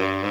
Mm-hmm.